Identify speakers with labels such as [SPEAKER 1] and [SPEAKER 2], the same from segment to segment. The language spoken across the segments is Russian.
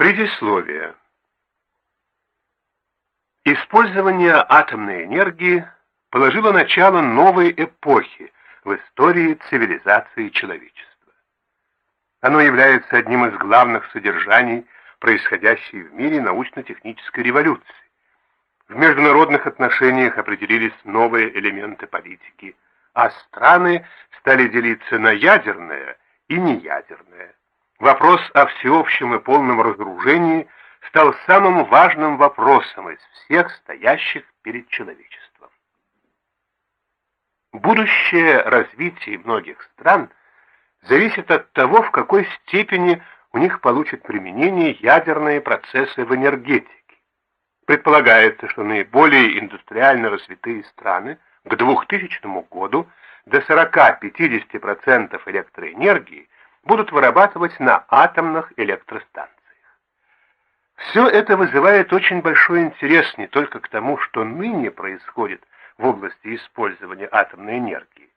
[SPEAKER 1] Предисловие. Использование атомной энергии положило начало новой эпохи в истории цивилизации человечества. Оно является одним из главных содержаний происходящей в мире научно-технической революции. В международных отношениях определились новые элементы политики, а страны стали делиться на ядерное и неядерное. Вопрос о всеобщем и полном разоружении стал самым важным вопросом из всех стоящих перед человечеством. Будущее развитие многих стран зависит от того, в какой степени у них получат применение ядерные процессы в энергетике. Предполагается, что наиболее индустриально развитые страны к 2000 году до 40-50% электроэнергии будут вырабатывать на атомных электростанциях. Все это вызывает очень большой интерес не только к тому, что ныне происходит в области использования атомной энергии,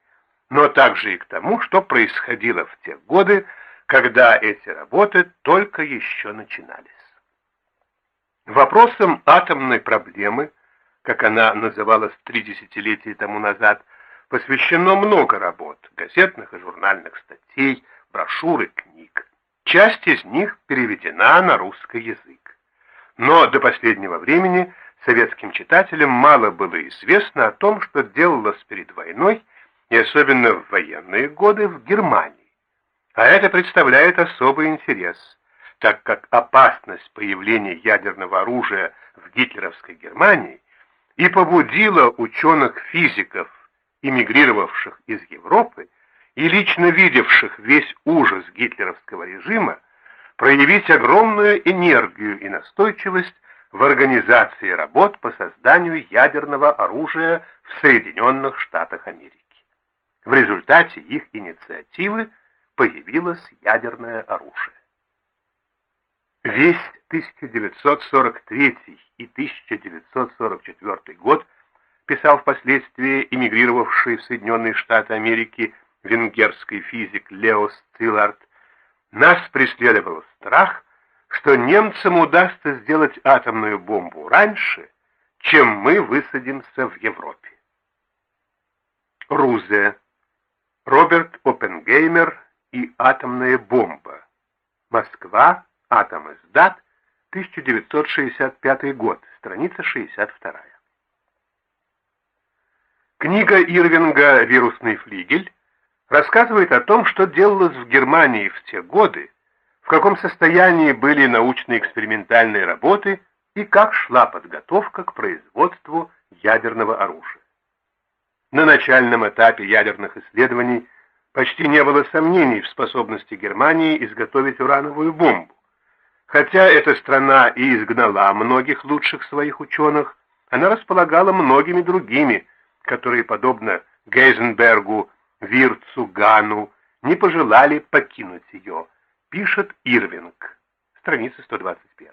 [SPEAKER 1] но также и к тому, что происходило в те годы, когда эти работы только еще начинались. Вопросом атомной проблемы, как она называлась три десятилетия тому назад, посвящено много работ, газетных и журнальных статей, брошюр и книг. Часть из них переведена на русский язык. Но до последнего времени советским читателям мало было известно о том, что делалось перед войной, и особенно в военные годы в Германии. А это представляет особый интерес, так как опасность появления ядерного оружия в гитлеровской Германии и побудила ученых-физиков, эмигрировавших из Европы и лично видевших весь ужас гитлеровского режима, проявить огромную энергию и настойчивость в организации работ по созданию ядерного оружия в Соединенных Штатах Америки. В результате их инициативы появилось ядерное оружие. Весь 1943 и 1944 год, писал впоследствии эмигрировавший в Соединенные Штаты Америки венгерский физик Леос Цилард, нас преследовал страх, что немцам удастся сделать атомную бомбу раньше, чем мы высадимся в Европе. Рузе, Роберт Оппенгеймер и атомная бомба. Москва, Атом издат, 1965 год, страница 62. Книга Ирвинга «Вирусный флигель» рассказывает о том, что делалось в Германии в те годы, в каком состоянии были научно-экспериментальные работы и как шла подготовка к производству ядерного оружия. На начальном этапе ядерных исследований почти не было сомнений в способности Германии изготовить урановую бомбу. Хотя эта страна и изгнала многих лучших своих ученых, она располагала многими другими, которые, подобно Гейзенбергу, Вирцу, Гану, не пожелали покинуть ее, пишет Ирвинг, страница 121.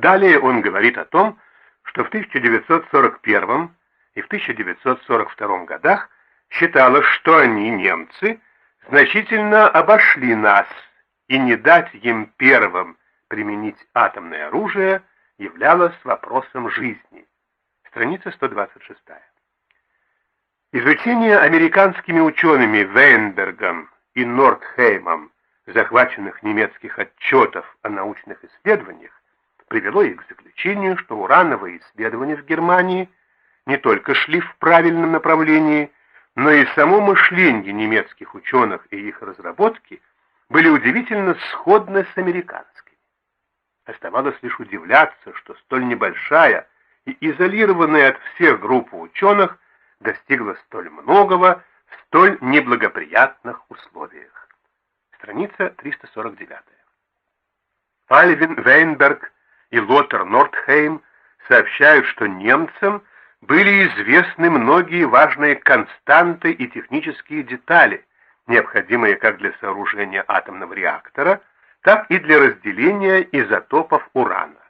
[SPEAKER 1] Далее он говорит о том, что в 1941 и в 1942 годах считалось, что они, немцы, значительно обошли нас, и не дать им первым применить атомное оружие являлось вопросом жизни. Страница 126. Изучение американскими учеными Вейнбергом и Нордхеймом захваченных немецких отчетов о научных исследованиях привело их к заключению, что урановые исследования в Германии не только шли в правильном направлении, но и само мышление немецких ученых и их разработки были удивительно сходны с американскими. Оставалось лишь удивляться, что столь небольшая и изолированная от всех группа ученых достигла столь многого в столь неблагоприятных условиях. Страница 349. Альвин Вейнберг и Лотер Нордхейм сообщают, что немцам были известны многие важные константы и технические детали, необходимые как для сооружения атомного реактора, так и для разделения изотопов урана.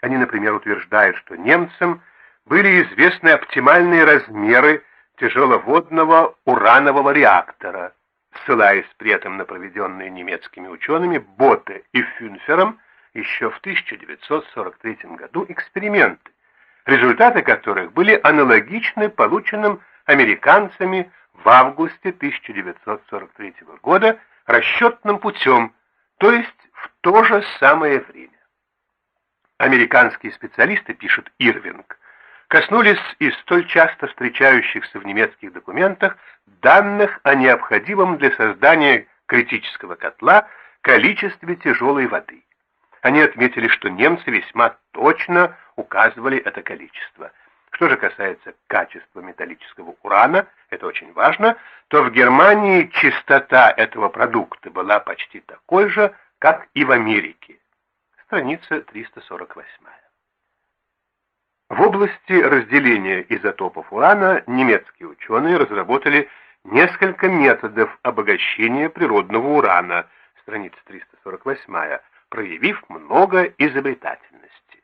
[SPEAKER 1] Они, например, утверждают, что немцам были известны оптимальные размеры тяжеловодного уранового реактора, ссылаясь при этом на проведенные немецкими учеными Ботте и Фюнфером еще в 1943 году эксперименты, результаты которых были аналогичны полученным американцами в августе 1943 года расчетным путем, то есть в то же самое время. Американские специалисты, пишет Ирвинг, коснулись и столь часто встречающихся в немецких документах данных о необходимом для создания критического котла количестве тяжелой воды. Они отметили, что немцы весьма точно указывали это количество. Что же касается качества металлического урана, это очень важно, то в Германии чистота этого продукта была почти такой же, как и в Америке. Страница 348. В области разделения изотопов урана немецкие ученые разработали несколько методов обогащения природного урана, страница 348, проявив много изобретательности.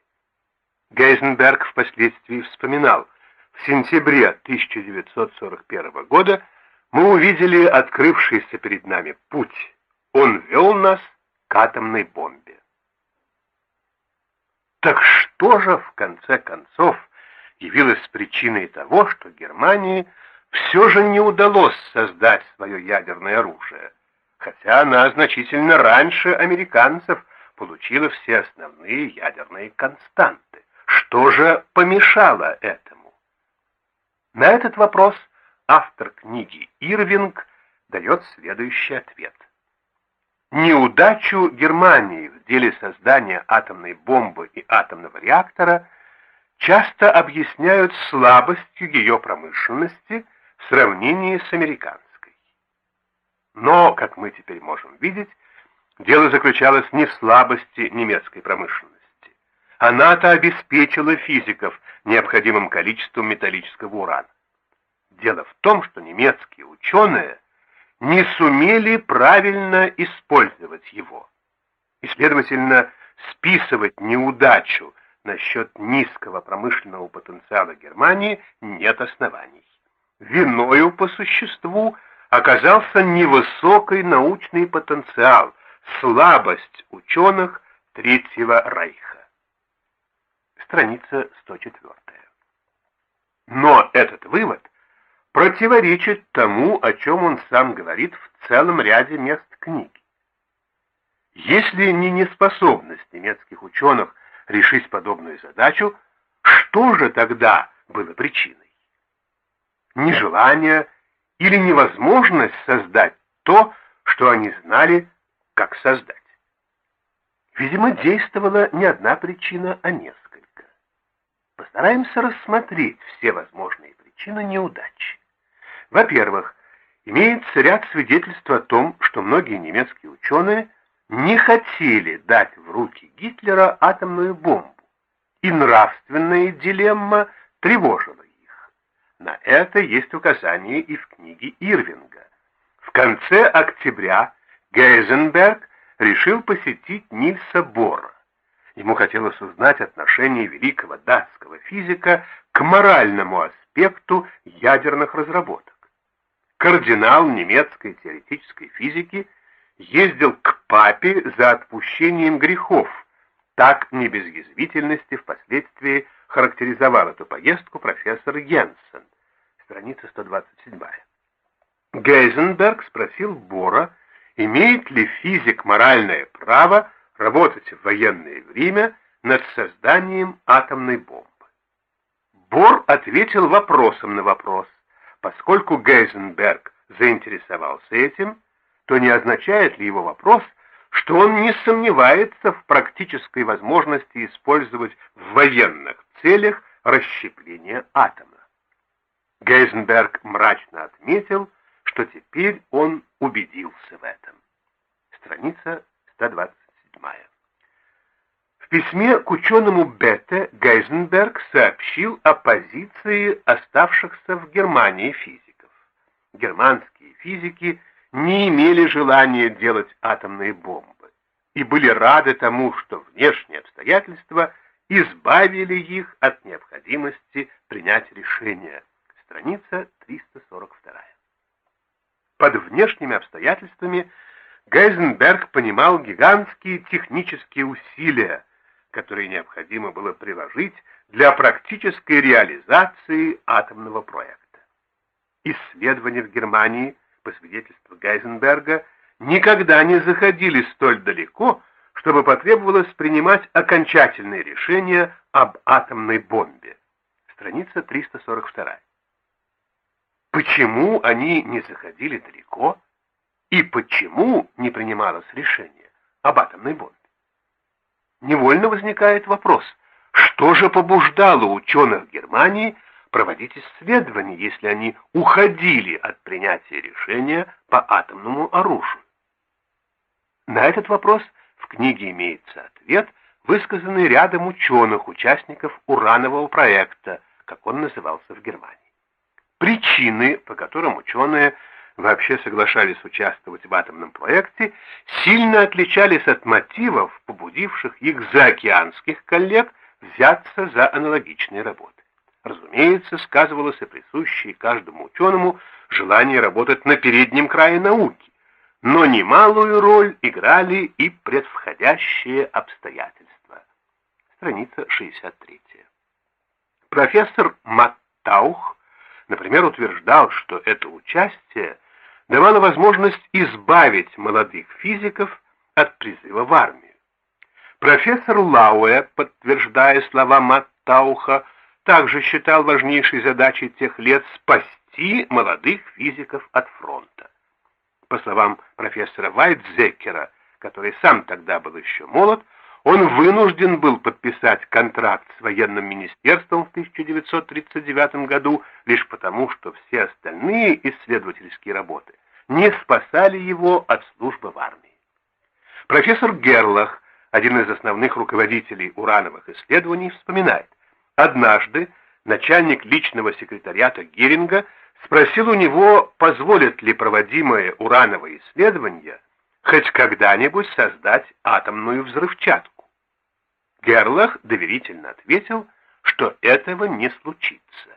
[SPEAKER 1] Гейзенберг впоследствии вспоминал, в сентябре 1941 года мы увидели открывшийся перед нами путь. Он вел нас к атомной бомбе. Так что же, в конце концов, явилось причиной того, что Германии все же не удалось создать свое ядерное оружие, хотя она значительно раньше американцев получила все основные ядерные константы. Что же помешало этому? На этот вопрос автор книги Ирвинг дает следующий ответ. Неудачу Германии в деле создания атомной бомбы и атомного реактора часто объясняют слабостью ее промышленности в сравнении с американской. Но, как мы теперь можем видеть, дело заключалось не в слабости немецкой промышленности. Она-то обеспечила физиков необходимым количеством металлического урана. Дело в том, что немецкие ученые – не сумели правильно использовать его. И, следовательно, списывать неудачу насчет низкого промышленного потенциала Германии нет оснований. Виною по существу оказался невысокий научный потенциал, слабость ученых Третьего Рейха. Страница 104. Но этот вывод – противоречит тому, о чем он сам говорит в целом ряде мест книги. Если не неспособность немецких ученых решить подобную задачу, что же тогда было причиной? Нежелание или невозможность создать то, что они знали, как создать? Видимо, действовала не одна причина, а несколько. Постараемся рассмотреть все возможные причины неудачи. Во-первых, имеется ряд свидетельств о том, что многие немецкие ученые не хотели дать в руки Гитлера атомную бомбу, и нравственная дилемма тревожила их. На это есть указание и в книге Ирвинга. В конце октября Гейзенберг решил посетить Нильса Бора. Ему хотелось узнать отношение великого датского физика к моральному аспекту ядерных разработок кардинал немецкой теоретической физики ездил к папе за отпущением грехов. Так не без язвительности впоследствии характеризовал эту поездку профессор Йенсен. Страница 127. Гейзенберг спросил Бора, имеет ли физик моральное право работать в военное время над созданием атомной бомбы. Бор ответил вопросом на вопрос. Поскольку Гейзенберг заинтересовался этим, то не означает ли его вопрос, что он не сомневается в практической возможности использовать в военных целях расщепление атома. Гейзенберг мрачно отметил, что теперь он убедился в этом. Страница 127. В письме к ученому Бетте Гейзенберг сообщил о позиции оставшихся в Германии физиков. Германские физики не имели желания делать атомные бомбы и были рады тому, что внешние обстоятельства избавили их от необходимости принять решение. Страница 342. Под внешними обстоятельствами Гейзенберг понимал гигантские технические усилия, которые необходимо было приложить для практической реализации атомного проекта. Исследования в Германии, по свидетельству Гейзенберга, никогда не заходили столь далеко, чтобы потребовалось принимать окончательные решения об атомной бомбе. Страница 342. Почему они не заходили далеко и почему не принималось решение об атомной бомбе? Невольно возникает вопрос, что же побуждало ученых Германии проводить исследования, если они уходили от принятия решения по атомному оружию? На этот вопрос в книге имеется ответ, высказанный рядом ученых, участников уранового проекта, как он назывался в Германии. Причины, по которым ученые вообще соглашались участвовать в атомном проекте, сильно отличались от мотивов, побудивших их заокеанских коллег взяться за аналогичные работы. Разумеется, сказывалось и присущее каждому ученому желание работать на переднем крае науки, но немалую роль играли и предвходящие обстоятельства. Страница 63. Профессор Маттаух, например, утверждал, что это участие давало возможность избавить молодых физиков от призыва в армию. Профессор Лауэ, подтверждая слова Маттауха, также считал важнейшей задачей тех лет спасти молодых физиков от фронта. По словам профессора Вайтзекера, который сам тогда был еще молод, он вынужден был подписать контракт с военным министерством в 1939 году лишь потому, что все остальные исследовательские работы не спасали его от службы в армии. Профессор Герлах, один из основных руководителей урановых исследований, вспоминает, однажды начальник личного секретариата Геринга спросил у него, позволят ли проводимые урановые исследования хоть когда-нибудь создать атомную взрывчатку. Герлах доверительно ответил, что этого не случится.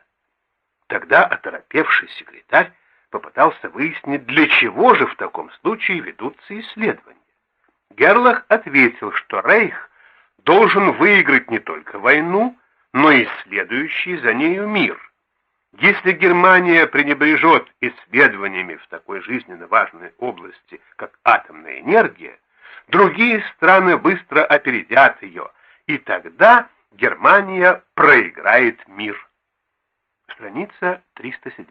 [SPEAKER 1] Тогда оторопевший секретарь попытался выяснить, для чего же в таком случае ведутся исследования. Герлах ответил, что Рейх должен выиграть не только войну, но и следующий за нею мир – если Германия пренебрежет исследованиями в такой жизненно важной области, как атомная энергия, другие страны быстро опередят ее, и тогда Германия проиграет мир. Страница 307.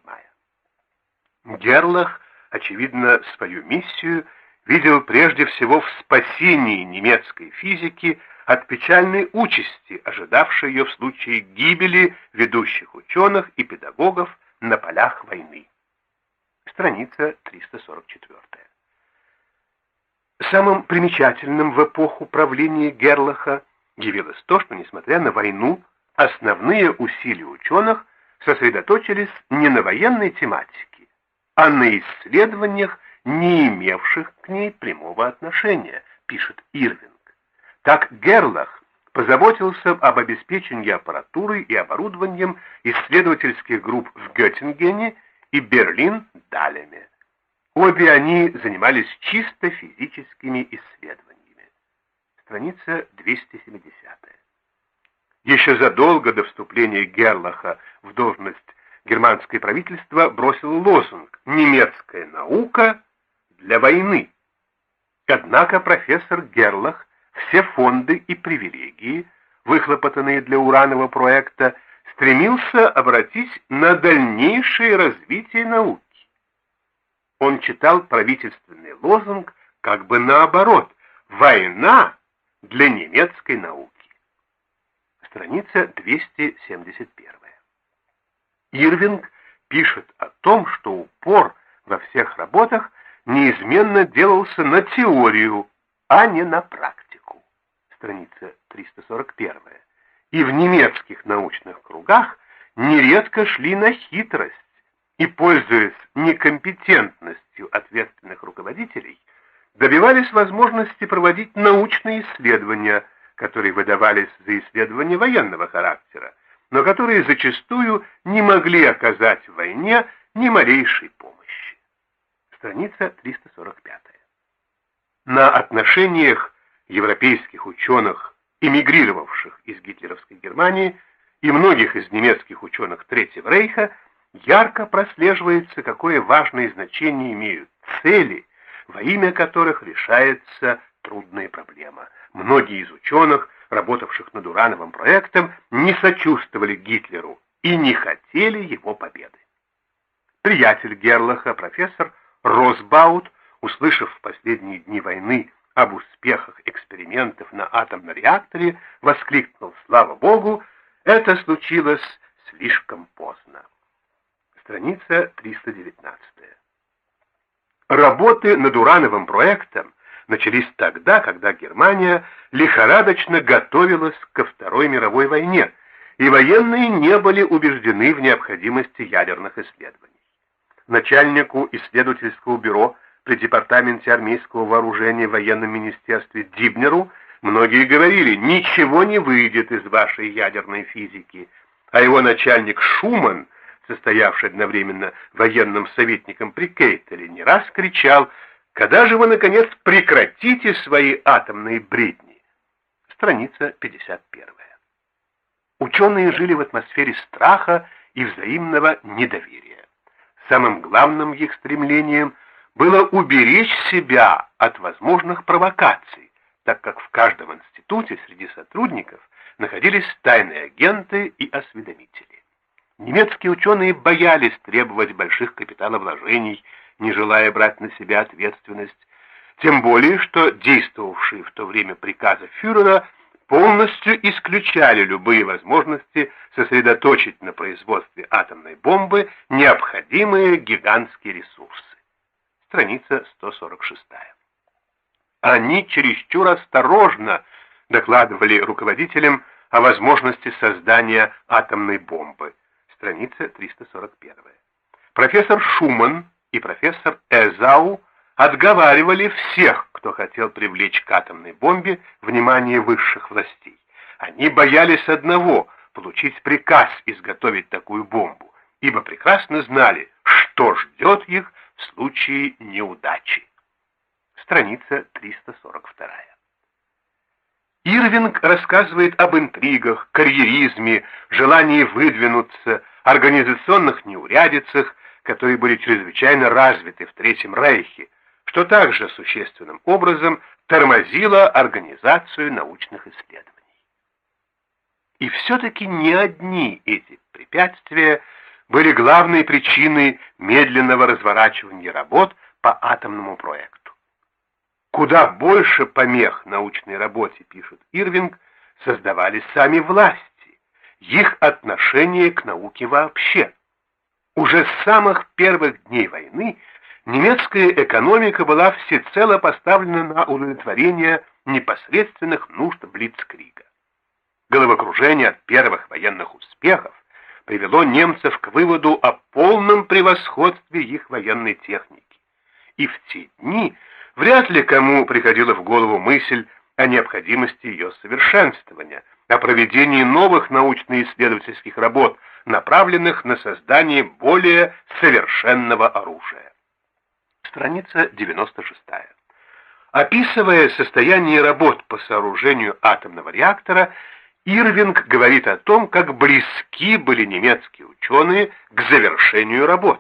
[SPEAKER 1] Герлах, очевидно, свою миссию видел прежде всего в спасении немецкой физики от печальной участи, ожидавшей ее в случае гибели ведущих ученых и педагогов на полях войны. Страница 344. Самым примечательным в эпоху правления Герлаха явилось то, что, несмотря на войну, основные усилия ученых сосредоточились не на военной тематике, а на исследованиях, не имевших к ней прямого отношения, пишет Ирвин. Так Герлах позаботился об обеспечении аппаратурой и оборудованием исследовательских групп в Геттингене и Берлин-Далеме. Обе они занимались чисто физическими исследованиями. Страница 270. Еще задолго до вступления Герлаха в должность германское правительство бросило лозунг «Немецкая наука для войны». Однако профессор Герлах все фонды и привилегии, выхлопотанные для уранового проекта, стремился обратить на дальнейшее развитие науки. Он читал правительственный лозунг как бы наоборот «Война для немецкой науки». Страница 271. Ирвинг пишет о том, что упор во всех работах неизменно делался на теорию, а не на практику страница 341, и в немецких научных кругах нередко шли на хитрость и, пользуясь некомпетентностью ответственных руководителей, добивались возможности проводить научные исследования, которые выдавались за исследования военного характера, но которые зачастую не могли оказать в войне ни малейшей помощи. Страница 345. На отношениях европейских ученых, эмигрировавших из гитлеровской Германии, и многих из немецких ученых Третьего Рейха ярко прослеживается, какое важное значение имеют цели, во имя которых решается трудная проблема. Многие из ученых, работавших над урановым проектом, не сочувствовали Гитлеру и не хотели его победы. Приятель Герлаха, профессор Росбаут, услышав в последние дни войны об успехах экспериментов на атомном реакторе, воскликнул «Слава Богу, это случилось слишком поздно». Страница 319. Работы над урановым проектом начались тогда, когда Германия лихорадочно готовилась ко Второй мировой войне, и военные не были убеждены в необходимости ядерных исследований. Начальнику исследовательского бюро при Департаменте армейского вооружения в военном министерстве Дибнеру многие говорили, ничего не выйдет из вашей ядерной физики, а его начальник Шуман, состоявший одновременно военным советником при Кейтеле, не раз кричал, когда же вы, наконец, прекратите свои атомные бредни? Страница 51. Ученые жили в атмосфере страха и взаимного недоверия. Самым главным их стремлением было уберечь себя от возможных провокаций, так как в каждом институте среди сотрудников находились тайные агенты и осведомители. Немецкие ученые боялись требовать больших капиталовложений, не желая брать на себя ответственность, тем более, что действовавшие в то время приказы фюрера полностью исключали любые возможности сосредоточить на производстве атомной бомбы необходимые гигантские ресурсы страница 146. Они чересчур осторожно докладывали руководителям о возможности создания атомной бомбы, страница 341. Профессор Шуман и профессор Эзау отговаривали всех, кто хотел привлечь к атомной бомбе внимание высших властей. Они боялись одного — получить приказ изготовить такую бомбу, ибо прекрасно знали, что ждет их в случае неудачи. Страница 342. Ирвинг рассказывает об интригах, карьеризме, желании выдвинуться, организационных неурядицах, которые были чрезвычайно развиты в Третьем Рейхе, что также существенным образом тормозило организацию научных исследований. И все-таки не одни эти препятствия были главной причиной медленного разворачивания работ по атомному проекту. Куда больше помех научной работе, пишет Ирвинг, создавали сами власти, их отношение к науке вообще. Уже с самых первых дней войны немецкая экономика была всецело поставлена на удовлетворение непосредственных нужд Блицкрига. Головокружение от первых военных успехов привело немцев к выводу о полном превосходстве их военной техники. И в те дни вряд ли кому приходила в голову мысль о необходимости ее совершенствования, о проведении новых научно-исследовательских работ, направленных на создание более совершенного оружия. Страница 96. Описывая состояние работ по сооружению атомного реактора, Ирвинг говорит о том, как близки были немецкие ученые к завершению работ.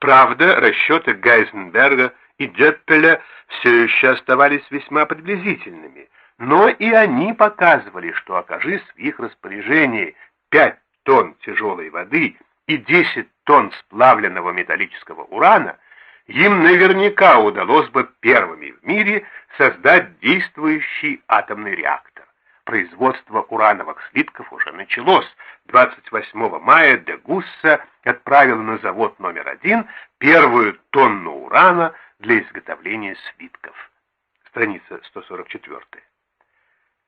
[SPEAKER 1] Правда, расчеты Гайзенберга и Деппеля все еще оставались весьма приблизительными, но и они показывали, что окажись в их распоряжении 5 тонн тяжелой воды и 10 тонн сплавленного металлического урана, им наверняка удалось бы первыми в мире создать действующий атомный реактор производство урановых слитков уже началось. 28 мая де Гусса отправил на завод номер один первую тонну урана для изготовления слитков. Страница 144.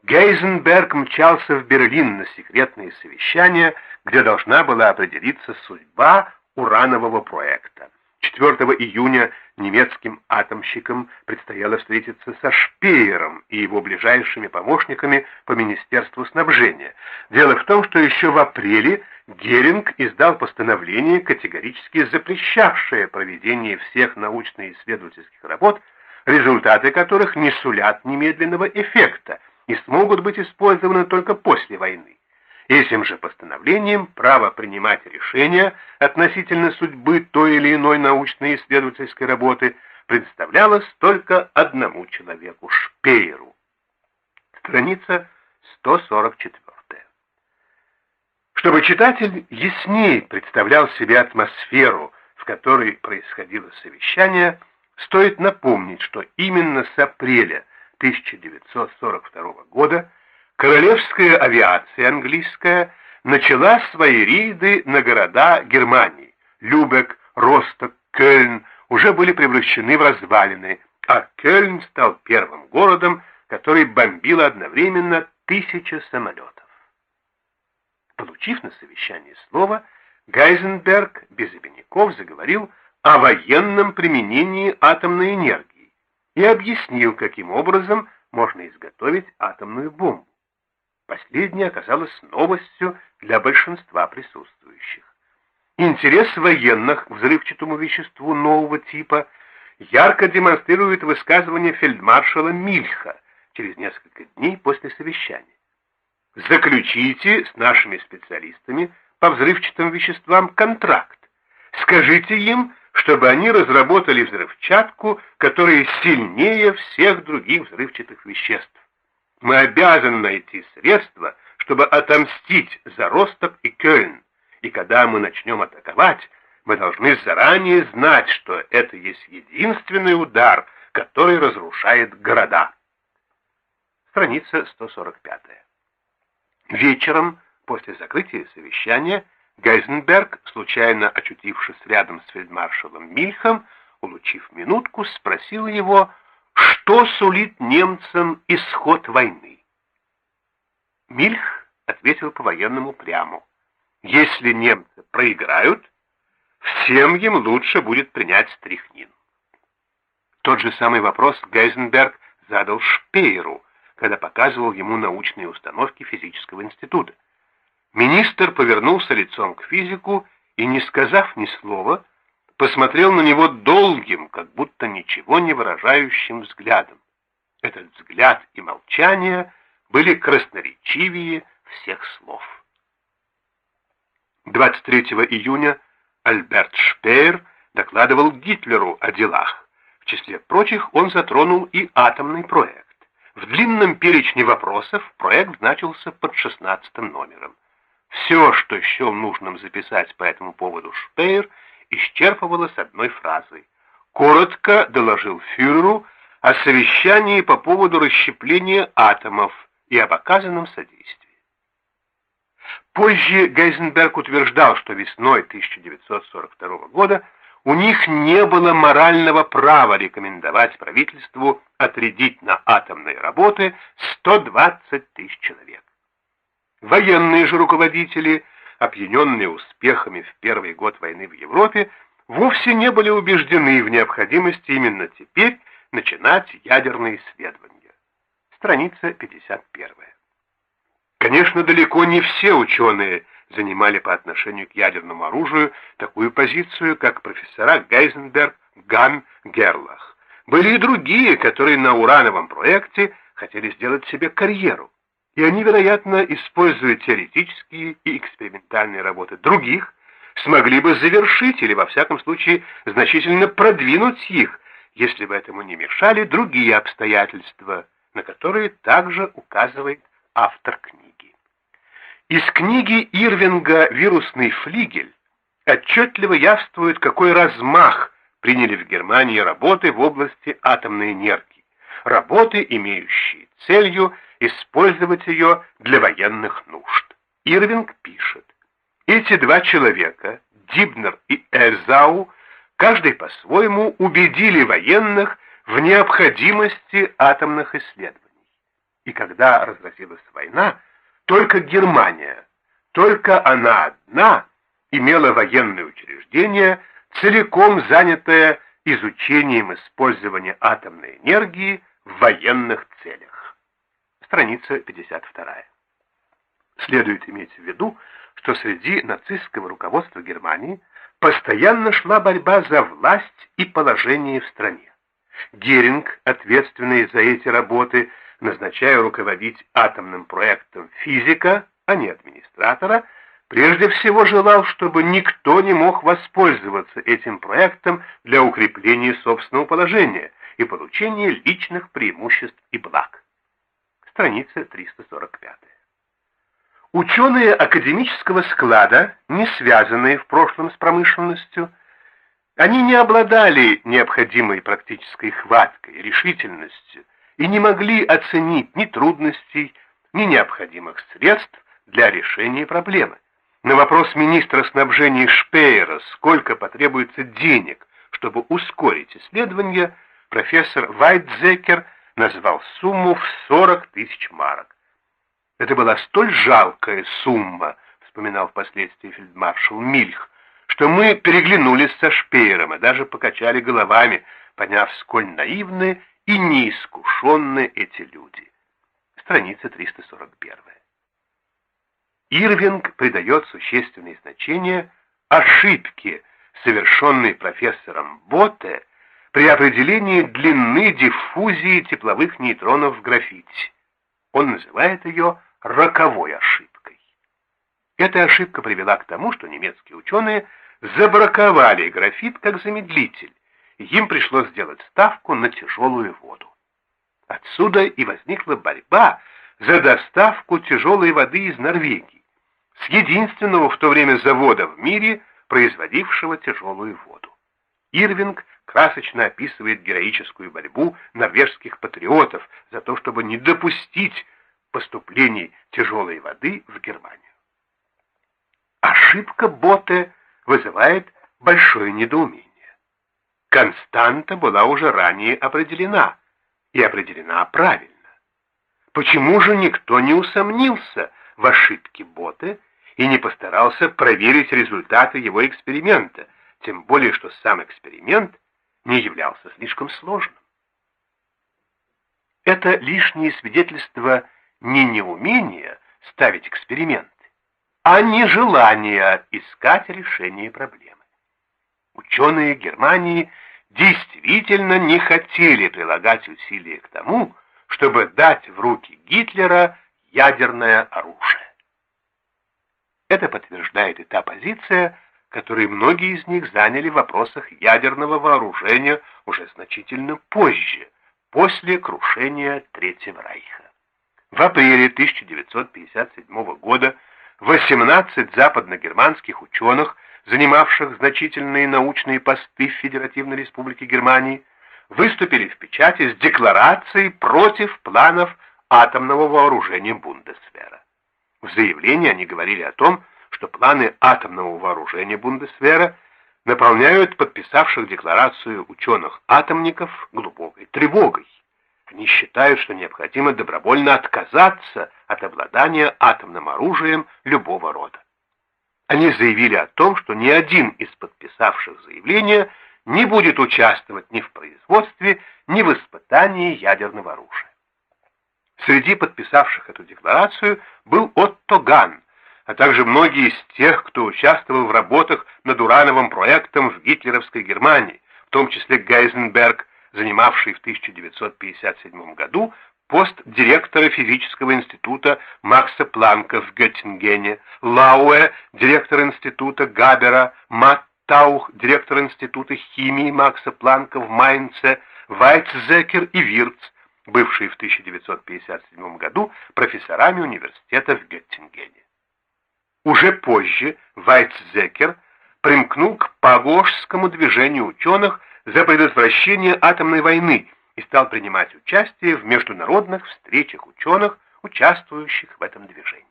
[SPEAKER 1] Гейзенберг мчался в Берлин на секретные совещания, где должна была определиться судьба уранового проекта. 4 июня немецким атомщикам предстояло встретиться со Шпеером и его ближайшими помощниками по Министерству снабжения. Дело в том, что еще в апреле Геринг издал постановление, категорически запрещавшее проведение всех научно-исследовательских работ, результаты которых не сулят немедленного эффекта и смогут быть использованы только после войны. Этим же постановлением право принимать решения относительно судьбы той или иной научно-исследовательской работы представлялось только одному человеку – Шпееру. Страница 144. Чтобы читатель яснее представлял себе атмосферу, в которой происходило совещание, стоит напомнить, что именно с апреля 1942 года королевская авиация английская начала свои рейды на города Германии. Любек, Росток, Кёльн уже были превращены в развалины, а Кёльн стал первым городом, который бомбил одновременно тысячи самолетов. Получив на совещании слово, Гайзенберг без обиняков заговорил о военном применении атомной энергии и объяснил, каким образом можно изготовить атомную бомбу. Последняя оказалась новостью для большинства присутствующих. Интерес военных к взрывчатому веществу нового типа ярко демонстрирует высказывание фельдмаршала Мильха через несколько дней после совещания. Заключите с нашими специалистами по взрывчатым веществам контракт. Скажите им, чтобы они разработали взрывчатку, которая сильнее всех других взрывчатых веществ. Мы обязаны найти средства, чтобы отомстить за Росток и Кёльн. И когда мы начнем атаковать, мы должны заранее знать, что это есть единственный удар, который разрушает города. Страница 145. Вечером, после закрытия совещания, Гайзенберг, случайно очутившись рядом с фельдмаршалом Мильхом, улучив минутку, спросил его, что сулит немцам исход войны. Мильх ответил по-военному прямо. Если немцы проиграют, всем им лучше будет принять стрихнин. Тот же самый вопрос Гейзенберг задал Шпейеру, когда показывал ему научные установки физического института. Министр повернулся лицом к физику и, не сказав ни слова, посмотрел на него долгим, как будто ничего не выражающим взглядом. Этот взгляд и молчание были красноречивее всех слов. 23 июня Альберт Шпеер докладывал Гитлеру о делах. В числе прочих он затронул и атомный проект. В длинном перечне вопросов проект значился под шестнадцатым номером. Все, что еще нужно записать по этому поводу Шпеер, исчерпывалось одной фразой. Коротко доложил фюреру о совещании по поводу расщепления атомов и об оказанном содействии. Позже Гейзенберг утверждал, что весной 1942 года у них не было морального права рекомендовать правительству отрядить на атомные работы 120 тысяч человек. Военные же руководители, опьяненные успехами в первый год войны в Европе, вовсе не были убеждены в необходимости именно теперь начинать ядерные исследования. Страница 51. Конечно, далеко не все ученые занимали по отношению к ядерному оружию такую позицию, как профессора Гейзенберг, Гам, Герлах. Были и другие, которые на урановом проекте хотели сделать себе карьеру. И они, вероятно, используя теоретические и экспериментальные работы других, смогли бы завершить или, во всяком случае, значительно продвинуть их, если бы этому не мешали другие обстоятельства, на которые также указывает автор книги. Из книги Ирвинга «Вирусный флигель» отчетливо явствует, какой размах приняли в Германии работы в области атомной энергии, работы, имеющие целью использовать ее для военных нужд. Ирвинг пишет, эти два человека, Дибнер и Эзау, каждый по-своему убедили военных в необходимости атомных исследований. И когда разразилась война, только Германия, только она одна имела военное учреждение, целиком занятое изучением использования атомной энергии в военных целях. Страница 52. Следует иметь в виду, что среди нацистского руководства Германии постоянно шла борьба за власть и положение в стране. Геринг, ответственный за эти работы, назначая руководить атомным проектом физика, а не администратора, прежде всего желал, чтобы никто не мог воспользоваться этим проектом для укрепления собственного положения и получения личных преимуществ и благ. Страница 345. Ученые академического склада, не связанные в прошлом с промышленностью, они не обладали необходимой практической хваткой, решительностью и не могли оценить ни трудностей, ни необходимых средств для решения проблемы. На вопрос министра снабжения Шпеера, сколько потребуется денег, чтобы ускорить исследование, профессор Вайтзекер назвал сумму в 40 тысяч марок. Это была столь жалкая сумма, вспоминал впоследствии фельдмаршал Мильх, что мы переглянулись со Шпеером и даже покачали головами, поняв, сколь наивны и неискушенны эти люди. Страница 341. Ирвинг придает существенное значение ошибке, совершенной профессором Ботте при определении длины диффузии тепловых нейтронов в графите. Он называет ее роковой ошибкой. Эта ошибка привела к тому, что немецкие ученые забраковали графит как замедлитель, им пришлось сделать ставку на тяжелую воду. Отсюда и возникла борьба за доставку тяжелой воды из Норвегии, с единственного в то время завода в мире, производившего тяжелую воду. Ирвинг красочно описывает героическую борьбу норвежских патриотов за то, чтобы не допустить поступлений тяжелой воды в Германию. Ошибка Боте вызывает большое недоумение. Константа была уже ранее определена, и определена правильно. Почему же никто не усомнился в ошибке Боте и не постарался проверить результаты его эксперимента, тем более что сам эксперимент не являлся слишком сложным? Это лишнее свидетельство не неумение ставить эксперименты, а нежелание искать решение проблемы. Ученые Германии действительно не хотели прилагать усилия к тому, чтобы дать в руки Гитлера ядерное оружие. Это подтверждает и та позиция, которую многие из них заняли в вопросах ядерного вооружения уже значительно позже, после крушения Третьего Рейха. В апреле 1957 года 18 западногерманских ученых, занимавших значительные научные посты в Федеративной Республике Германии, выступили в печати с декларацией против планов атомного вооружения Бундесвера. В заявлении они говорили о том, что планы атомного вооружения Бундесвера наполняют подписавших декларацию ученых-атомников глубокой тревогой. Они считают, что необходимо добровольно отказаться от обладания атомным оружием любого рода. Они заявили о том, что ни один из подписавших заявление не будет участвовать ни в производстве, ни в испытании ядерного оружия. Среди подписавших эту декларацию был Отто Ган, а также многие из тех, кто участвовал в работах над урановым проектом в гитлеровской Германии, в том числе Гейзенберг, занимавший в 1957 году пост директора физического института Макса Планка в Геттингене, Лауэ, директор института Габера, Маттаух, директор института химии Макса Планка в Майнце, Вайцзекер и Вирц, бывшие в 1957 году профессорами университета в Геттингене. Уже позже Вайцзекер примкнул к Павловскому движению ученых за предотвращение атомной войны и стал принимать участие в международных встречах ученых, участвующих в этом движении.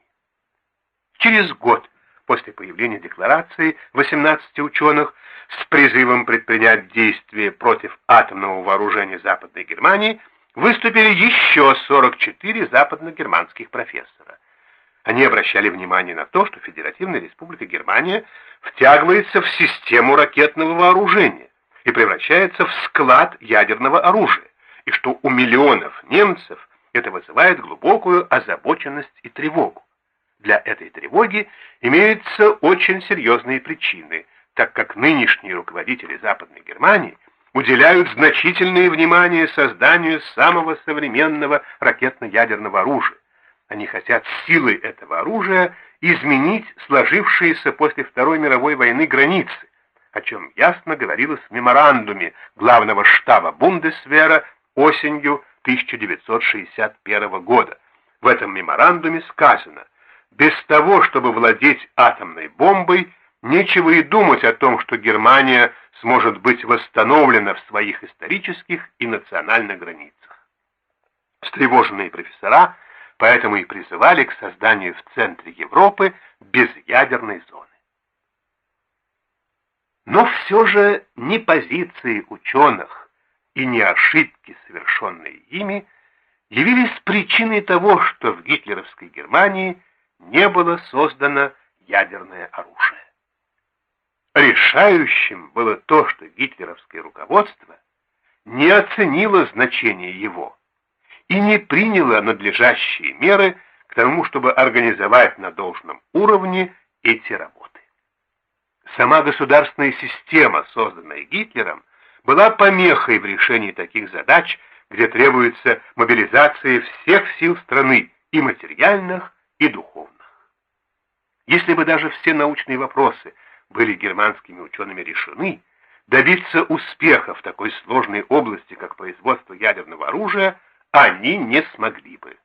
[SPEAKER 1] Через год после появления декларации 18 ученых с призывом предпринять действия против атомного вооружения Западной Германии выступили еще 44 западно-германских профессора. Они обращали внимание на то, что Федеративная Республика Германия втягивается в систему ракетного вооружения, и превращается в склад ядерного оружия, и что у миллионов немцев это вызывает глубокую озабоченность и тревогу. Для этой тревоги имеются очень серьезные причины, так как нынешние руководители Западной Германии уделяют значительное внимание созданию самого современного ракетно-ядерного оружия. Они хотят силой этого оружия изменить сложившиеся после Второй мировой войны границы, о чем ясно говорилось в меморандуме главного штаба Бундесвера осенью 1961 года. В этом меморандуме сказано, без того, чтобы владеть атомной бомбой, нечего и думать о том, что Германия сможет быть восстановлена в своих исторических и национальных границах. Встревоженные профессора поэтому и призывали к созданию в центре Европы безъядерной зоны. Но все же ни позиции ученых и ни ошибки, совершенные ими, явились причиной того, что в гитлеровской Германии не было создано ядерное оружие. Решающим было то, что гитлеровское руководство не оценило значение его и не приняло надлежащие меры к тому, чтобы организовать на должном уровне эти работы. Сама государственная система, созданная Гитлером, была помехой в решении таких задач, где требуется мобилизация всех сил страны, и материальных, и духовных. Если бы даже все научные вопросы были германскими учеными решены, добиться успеха в такой сложной области, как производство ядерного оружия, они не смогли бы.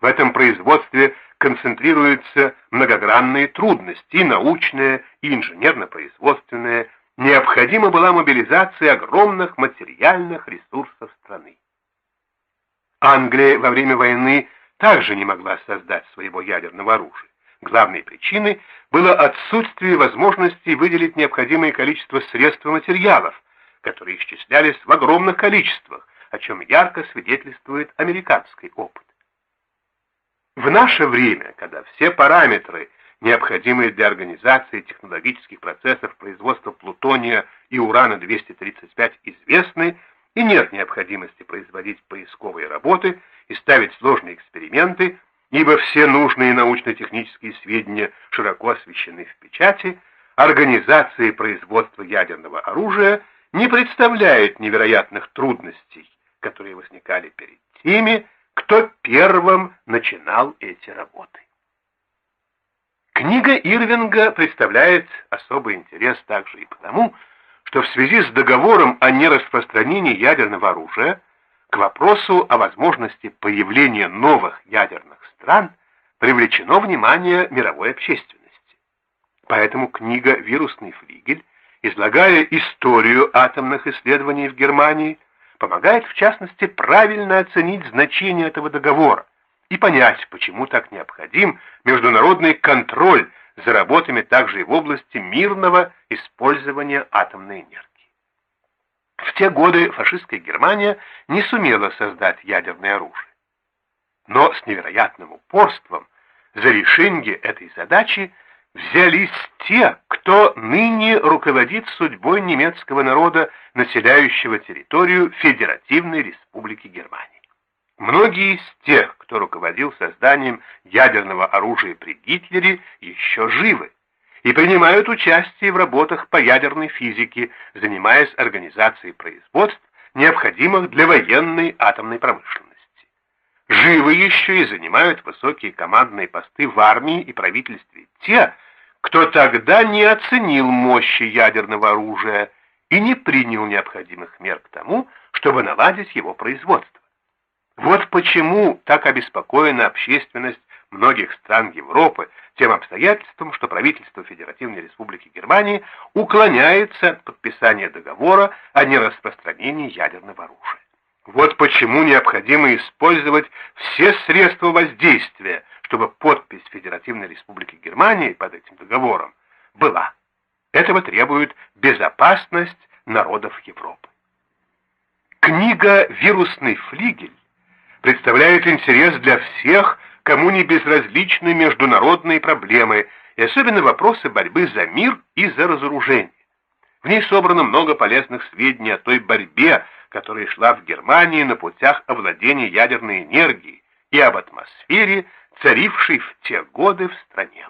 [SPEAKER 1] В этом производстве концентрируются многогранные трудности, и научные, и инженерно-производственные. Необходима была мобилизация огромных материальных ресурсов страны. Англия во время войны также не могла создать своего ядерного оружия. Главной причиной было отсутствие возможности выделить необходимое количество средств и материалов, которые исчислялись в огромных количествах, о чем ярко свидетельствует американский опыт. В наше время, когда все параметры, необходимые для организации технологических процессов производства плутония и урана-235 известны, и нет необходимости производить поисковые работы и ставить сложные эксперименты, ибо все нужные научно-технические сведения широко освещены в печати, организация производства ядерного оружия не представляет невероятных трудностей, которые возникали перед теми, кто первым начинал эти работы. Книга Ирвинга представляет особый интерес также и потому, что в связи с договором о нераспространении ядерного оружия к вопросу о возможности появления новых ядерных стран привлечено внимание мировой общественности. Поэтому книга «Вирусный флигель», излагая историю атомных исследований в Германии, помогает в частности правильно оценить значение этого договора и понять, почему так необходим международный контроль за работами также и в области мирного использования атомной энергии. В те годы фашистская Германия не сумела создать ядерное оружие. Но с невероятным упорством за решение этой задачи взялись те, кто ныне руководит судьбой немецкого народа, населяющего территорию Федеративной Республики Германии. Многие из тех, кто руководил созданием ядерного оружия при Гитлере, еще живы и принимают участие в работах по ядерной физике, занимаясь организацией производств, необходимых для военной атомной промышленности. Живы еще и занимают высокие командные посты в армии и правительстве те, кто тогда не оценил мощи ядерного оружия и не принял необходимых мер к тому, чтобы наладить его производство. Вот почему так обеспокоена общественность многих стран Европы тем обстоятельством, что правительство Федеративной Республики Германии уклоняется от подписания договора о нераспространении ядерного оружия. Вот почему необходимо использовать все средства воздействия, чтобы подпись Федеративной Республики Германии под этим договором была. Этого требует безопасность народов Европы. Книга «Вирусный флигель» представляет интерес для всех, кому не безразличны международные проблемы и особенно вопросы борьбы за мир и за разоружение. В ней собрано много полезных сведений о той борьбе, которая шла в Германии на путях овладения ядерной энергией и об атмосфере, царившей в те годы в стране.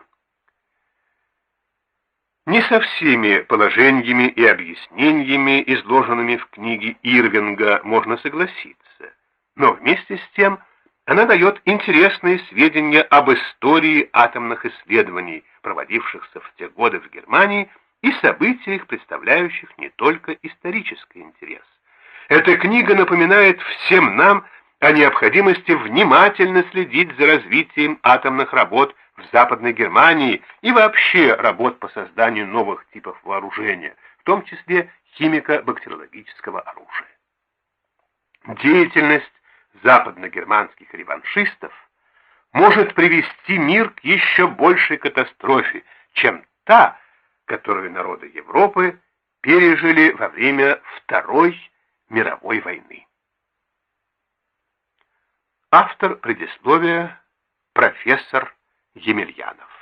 [SPEAKER 1] Не со всеми положениями и объяснениями, изложенными в книге Ирвинга, можно согласиться, но вместе с тем она дает интересные сведения об истории атомных исследований, проводившихся в те годы в Германии, и событиях, представляющих не только исторический интерес. Эта книга напоминает всем нам о необходимости внимательно следить за развитием атомных работ в Западной Германии и вообще работ по созданию новых типов вооружения, в том числе химико-бактериологического оружия. Деятельность западногерманских реваншистов может привести мир к еще большей катастрофе, чем та, которую народы Европы пережили во время Второй мировой войны. Автор предисловия профессор Емельянов